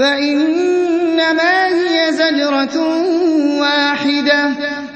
فَإِنَّمَا هِيَ زَجْرَةٌ وَاحِدَةٌ.